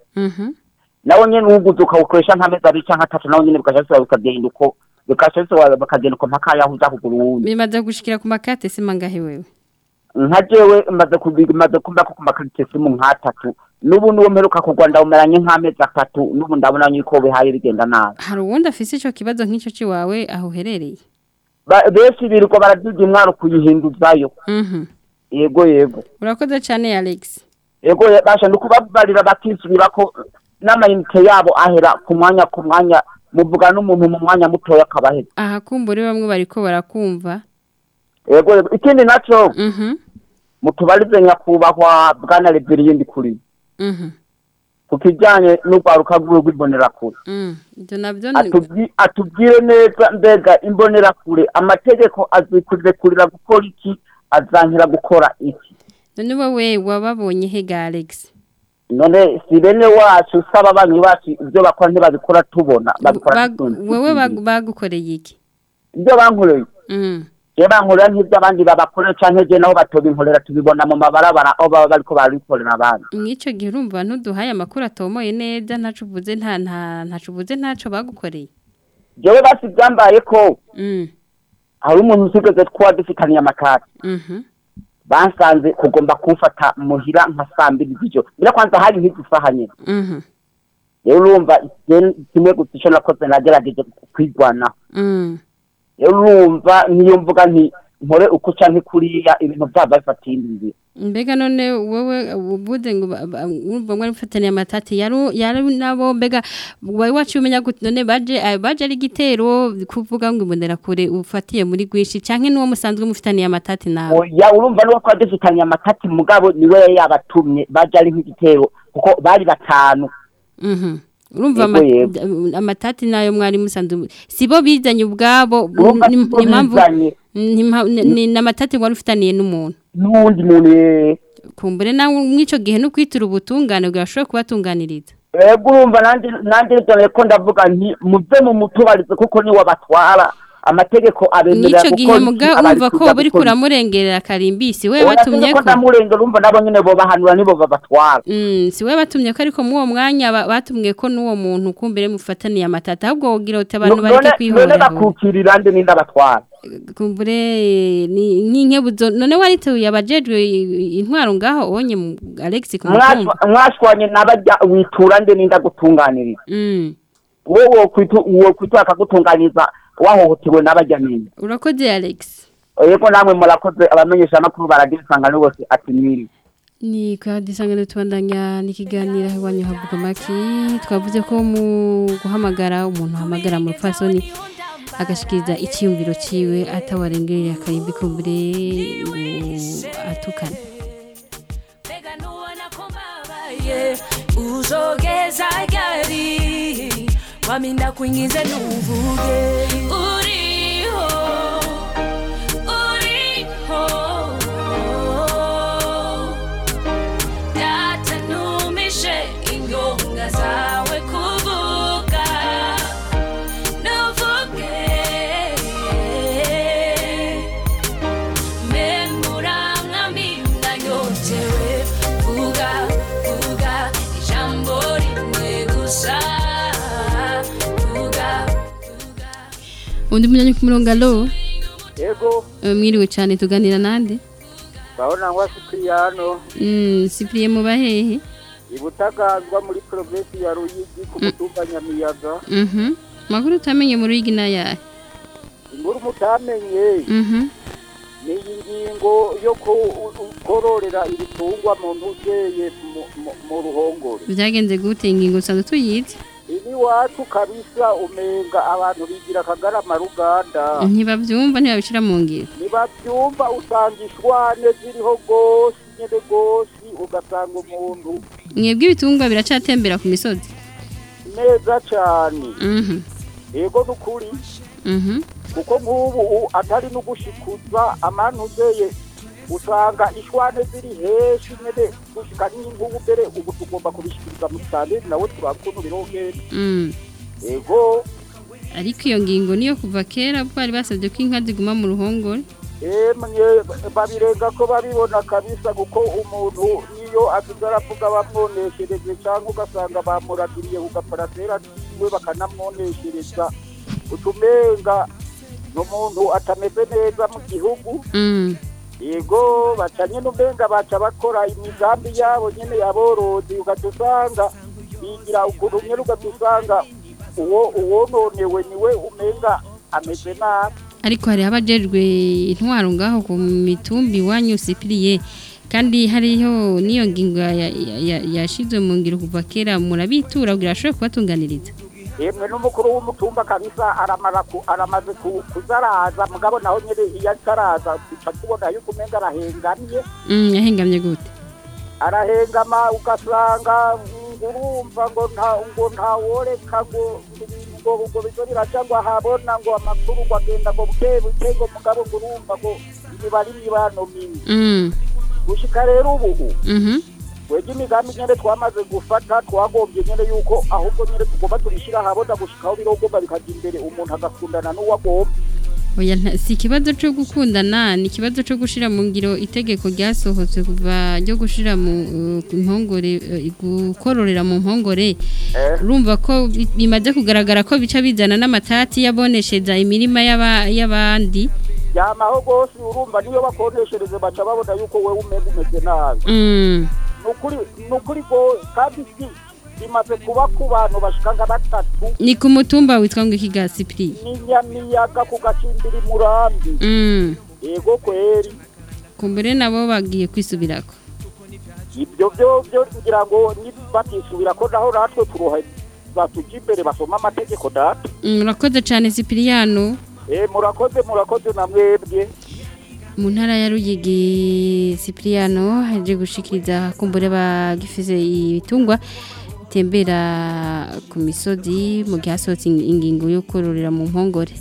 nawo nyene uwuguze ukawukoresha nk'amezi abiri canke atatu bikasha bisubira bikagenda uko bisubira bakagenda uko mpaka yaho uza kugura uwundi bimaze gushikira ku makate sima ngahe wewe? Nka jewe maze kubiga maze kumva ko ku makarite simu nk'atatu. N'ubu n'uwo mperuka kugwa ndawumeranye nk'amezi atatu n'ubu ndabona yuko bihaye bigenda nabi. Hari uwundi afise ico kibazo nk'ico ciwawe aho uherereye? Benshi birirwa baraduga imwaro kuyihinduzayo. Mhm. yego yego. Urakoze cyane Alex. Yego ye- basha ni ukubabarira bakisubira ko n'amayinite yabo ahera ku mwanya ku mwanya muvuga n'umuntu mu mwanya mutoya akabahera aha kumbure bamwe bariko barakumva. Yego ikindi naco Mhm. mutubarize nyakubahwa bwana reveriyindi kuri. Mhm. ku kijyanye n'urwaruka rwiwe rw'imbonerakure Mm. Atubwire neza mbega imbonerakure amategeko azikurekurira gukora iki? Azankira gukora iki? None wowe wababonye he ga Alex none si bene wacu usaba abanyi bacu ibyo bakora ntibabikora tubona babikora bag- bagukoreye iki? Ibyo bankoreye. Mm. je bankorera nk'ibyo abandi babakorera canke je naho batobinkorera tubibona mu mabarabara aho baba bariko barabikorera abandi. Mw'ico gihe urumva ntuduhaye amakuru atomoye neza ntaco uvuze nta nta ntaco uvuze ntaco bagukoreye. Jewe basi byambaye ko Mm. hari umuntu usigeze kuba dufitaniye amakati. Mhm. bansanze kugomba kumfata muhira nka saa mbiri z'ijoro mbere kwanza hari nk'izi saha nyine Mhm. rero urumva kimwe gusa ico nakoze nagerageje kwigwanaho Mm. rero urumva niyo mvuga nti nkore uko canke kuriya ibintu vyaba bifatiye indi mbega none wowe uvuze ngo urumva mwari mufataniye amatati yari nabo mbega wari waciye umenya gute none baje ah, baje ari igitero kuvuga ngo imbonera kure ufatiye muri gwishi canke n'uwo musanzwe mufitaniye amatati nawe? Oya urumva nuko twari dufitaniye amatati mugabo ni we yari yabatumye baje ari nk'igitero kuko bari batanu. Mhm. urumva amatati na yo mwari musanzwe sibo bizanye ubwabo ni sibo ni n'amatati wari ufitaniye n'umuntu. n'uwundi muntu kumbure nawe mw'ico gihe no kwitura ubutungane bwa ashobora kubatunganiriza. Ego urumva nanjye nijoro ko ndavuga nti muve mu mutubarize kuko ni we abatwara amategeko abemerera gihe muga umva ko buri kuramurengerera karimbisi we batumye ko ndamurengera urumva nabo nyene bobahanura nibo babatwara. Mm, si we batumye ko ariko muri uwo mwanya ba- batumye ko n'uwo muntu kumbere mufataniye amatata ahubwo wogira uti abantu none bareke none kwihorera. bakukirira nde ninde abatwara. Kumbure ni nk'inkebuzo none wariteguye abajejwe intwaro ngaho onye Alex ku Mwashwa- mutumba mwashwanye n'abajya witura nde ninde agutunganiriza Mm, wowe wokwitu- wokwitura akagutunganiriza wahohotewe n'abajya ninde urakoze Alex. Yego namwe murakoze abamenyesha amakuru baragira isangano bose ati mwiri. Ni kwa disangane tubandanya n'ikiganiro iwanyu havuga maki twavuze ko mu guhamagara umuntu ahamagara mu fasoni agashikiriza icyiyumviro ciwe atawarengereye akarimbi kumbure ngo atukane ye uzogeza gari waminda kuingize nuvuge. Uriho uriho. Datanumishe ingonga zawe. Undi munyanya ku murongo alo? Yego. Eh, mwiriwe cyane tuganira nande? Urabona ngo sipiriyano Mm, Cyprien mu bahehe? Ibutaganzwa muri provinsi ya ruyigi ku mutumba nyamiyaga. Mhm. Makuru utamenye mu ruyigi nayahe inkuru mutamenye. Mhm. ni iyi ngingo yo kororera ibitungwa mu ntuzeye mu- ruhongore. Byagenze gute ingingo usanzwe tuyizi iyi iwacu kabisa umenga abantu bigira akagarama ruganda ntibabyumva ntibabishyira mu ngiro. Ntibabyumva usanga ishwane ziriho rwose nyine rwose ugasanga umuntu mwebwe ibitungwa biracatembera ku misozi. Neza cyane. Mhm, yego n'ukuri. Mhm. kuko nk'ubu atari no gushikuza amantu uzeye usanga ishwane ziri heshi nyine gushika n'ingubu mbere ubu tugomba kubishikiriza mu standard nawe turakuntu birogenda Mm. yego ariko iyo ngingo niyo kuva kera bari basabye ko inka ziguma mu ruhongore. Emwe babirenga ko babibona kabisa kuko umuntu niyo azize aravuga bamwoneshereje cyangwa ugasanga bamuragiriye ku gaparasera kiwe bakanamwoneshereza. Utumenga n'umuntu atameze neza mu gihugu. Mm. Yego baca nyine umenga baca bakora imigambi yabo nyine yaborozi ugaca usanga bigira ukuntu nyine ugaca usanga uwo uwononewe ni we umenga ameze nabi. Ariko hari abajejwe intwaro ngaho ku mitumbi iwanyu sipiriye kandi hariho n'iyo ngingo ya- ya- ya- yashizwe mu ngiro kuva kera murabitura kugira ashobore kubatunganiriza. Yemwe n'umukuru w'umutumba kabisa aramaze ku- kuzaraza. Mugabo naho nyine iyo ataraza duca tubona yuko umenga arahengamye. Mm, yahengamye gute? Arahengama ugasanga urumva ngo nta ngo ntaworeka ngo ngo ngo bizo biraca ngo ahabona ngo amakuru ngo agenda ngo buke buke ngo mugabo urumva ngo imibare imibano mibi Mm, gushika rero ubu wege imigambi nyene twamaze gufata twagombye nyene yuko ahubwo nyene tugomba tubishira ahabona gushikaho birogomba bikaja imbere umuntu agakundana n'uwagomba Oya nta- si ikibazo cyo gukundana ni ikibazo cyo gushira mu ngiro itegeko ryasohotse kuva ryo gushira mu uh, ku mpongore uh, gukororera mu mpongore. Urumva ko bi- bimaze kugaragara ko bica bizana n'amatati yaboneshereza imirima y'aba- y'abandi. Yamaho rwose urumva niyo bakoreshereze baca babona yuko wewe umeze umeze nabi. Mm. nukuri nukuri go kandi si bimaze kuba ku bantu bashika nka batatu. Ni ku mutumba witwa ngo ikiga sipiri n'inyamiyaga ku gacimbiri murambi. Mm. yego kweri. Kumbere nabo bagiye kwisubirako. Ibyo byo byo kugira ngo batisubira ko naho natwe turoha batuja imbere basoma amategeko data. Mm, murakoze cyane sipiriyano eh murakoze murakoze na mwebwe. Mu ntara ya Ruyigi Cipriano haje gushikiriza kumbure bagifise ibitungwa bitembera ku misozi mu gihe hasohotse ingingo yo kororera mu mpongore.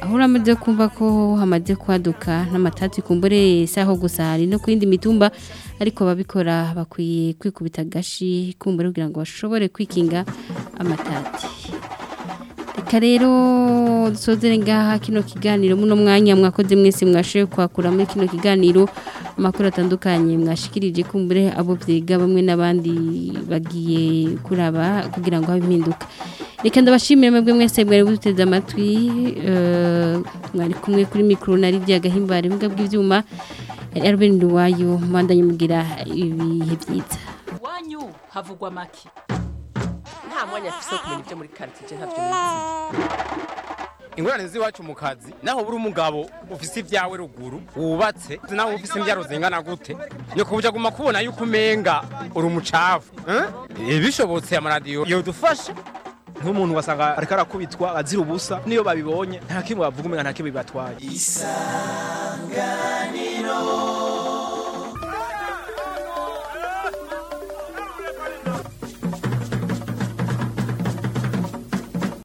Aho uramaze kumva ko hamaze kwaduka n'amatati kumbure saho gusa hari no ku yindi mitumba ariko babikora bakwiye kwikubita agashi kumbure kugira ngo bashobore kwikinga amatati reka rero dusozere ngaha kino kiganiro. Muno mwanya mwakoze mwese mwashoboye kwakura muri kino kiganiro amakuru atandukanye mwashikirije kumbure abo byiga bamwe n'abandi bagiye kuraba kugira ngo habe impinduka. Reka ndabashimire mwebwe mwese mwari buduteze amatwi eh, mwari kumwe kuri mikoro na Lydia Gahimbare. Mbwa bw'ivyuma Erben Duwayo mwandanye mugira ibihe byiza iwanyu havugwa make. Nta mwanya afise wo kumenya ibyo muri karitsiye ntabyo ingorane z'iwacu mu kazi naho buri umugabo ufise ibyawe ruguru wubatse nawe ufise imbyaro zingana gute nyoko buja guma kubona yuko umenga uri umucafu eh? bishobotse amaradiyo yodufasha nk'umuntu wasanga ariko arakubitwa azira ubusa niyo babibonye nta kimwe bavuga umenga nta kimwe bibatwaye. Isanganiro.